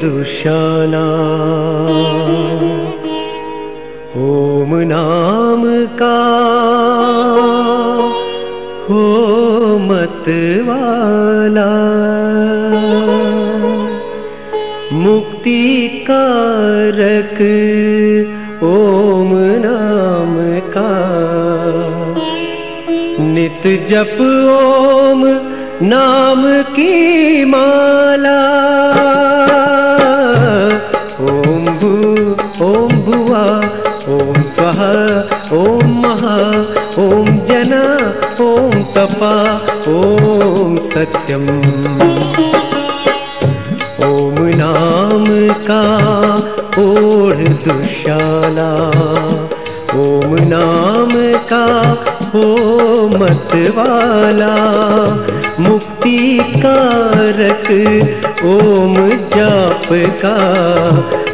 दुशाला ओम नाम का हो मत वाला। मुक्ति कारक ओम नाम का। नित जप ओम नाम की माला। ओम भू, ओम भुआ ओम स्वाहा ओम महा, ओम जना, ओम तपा, ओम सत्यम। ओम नाम का ओढ़ दुशाला। ओम नाम का हो मत वाला, मुक्ति कारक ओम जाप का।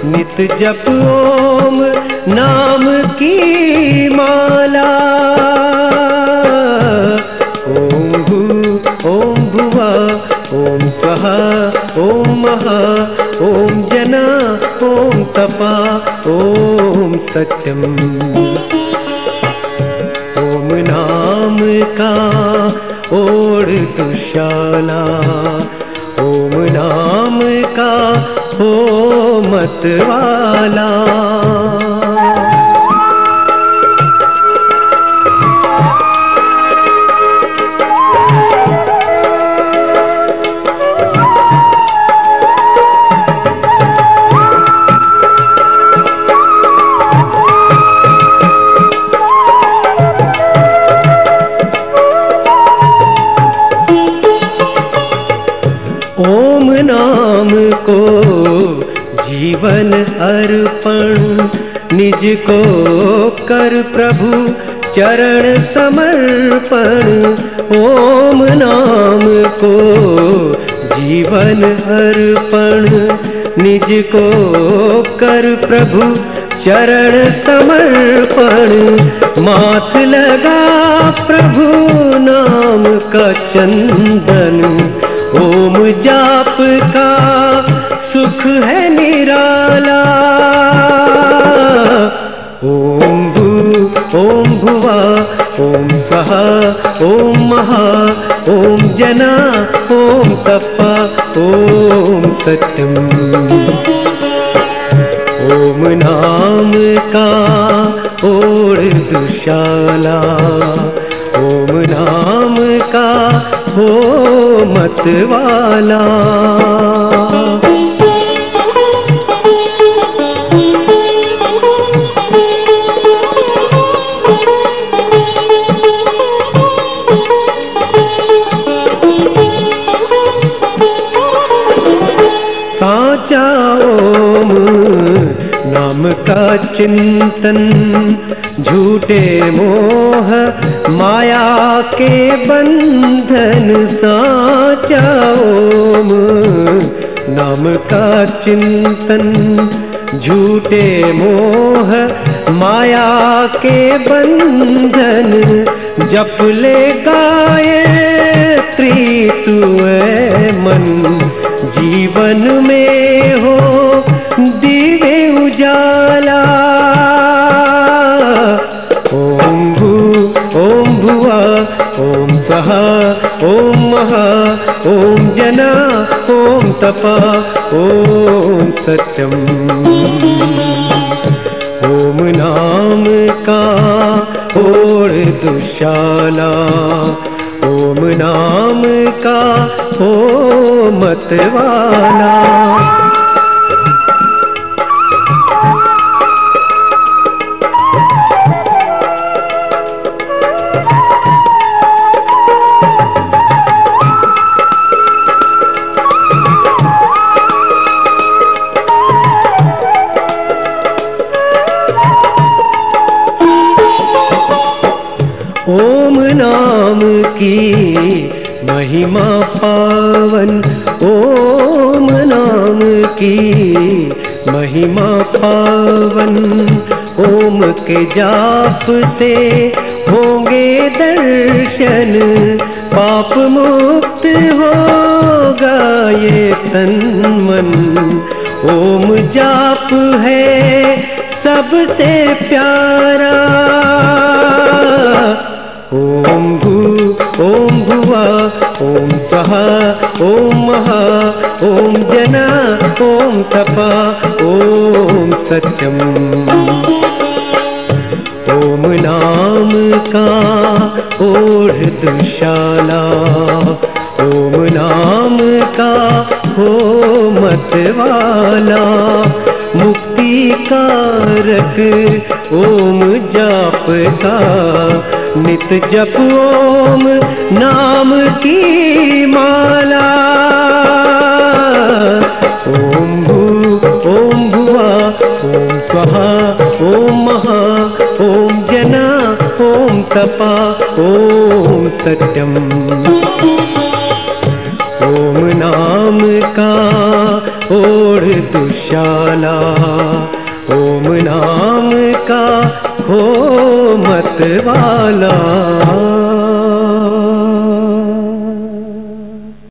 नित जप ओम नाम की माला। ओम भू, ओम भुवा, ओम स्वाहा, ओम महा, ओम जना, ओम तपा, ओम सत्यम। का ओढ़ दुशाला ओम नाम का हो मत जीवन अर्पण। निज को कर प्रभु चरण समर्पण। ओम नाम को जीवन अर्पण। निज को कर प्रभु चरण समर्पण। माथ लगा प्रभु नाम का चंदन। ओम जाप का सुख है निराला ओम भू ओम भुवा ओम स्वाहा ओम महा, ओम जना, ओम तप्पा, ओम सत्यम। ओम नाम का ओढ़ दुशाला। ओम नाम का हो मत ओम नाम का चिंतन, झूठे मोह, माया के बंधन साचा ओम नाम का चिंतन, झूठे मोह, माया के बंधन। जप ले गायत्री, तू मन। जीवन में हो, दिवे उजाला। ओम भू, ओम भुआ ओम स्वाहा ओम महा, ओम जना, ओम तपा, ओम सत्यम। ओम नाम का ओढ़ दुशाला, ओम नाम का हो मत वाला। ओम नाम की महिमा पावन, ओम नाम की। महिमा पावन, ओम के जाप से होंगे दर्शन। पाप मुक्त होगा ये तन मन। ओम जाप है सबसे प्यारा। ओम तपा ओम सत्यम। ओम नाम का ओढ़ दुशाला ओम नाम का हो मत वाला। मुक्ति कारक ओम जाप का, नित जप ओम नाम की माला। ओम भू ओम भुवा ओम स्वाहा, ओम महा, ओम जना, ओम तपा, ओम सत्यम। ओम नाम का ओढ़ दुशाला ओम नाम का हो मत वाला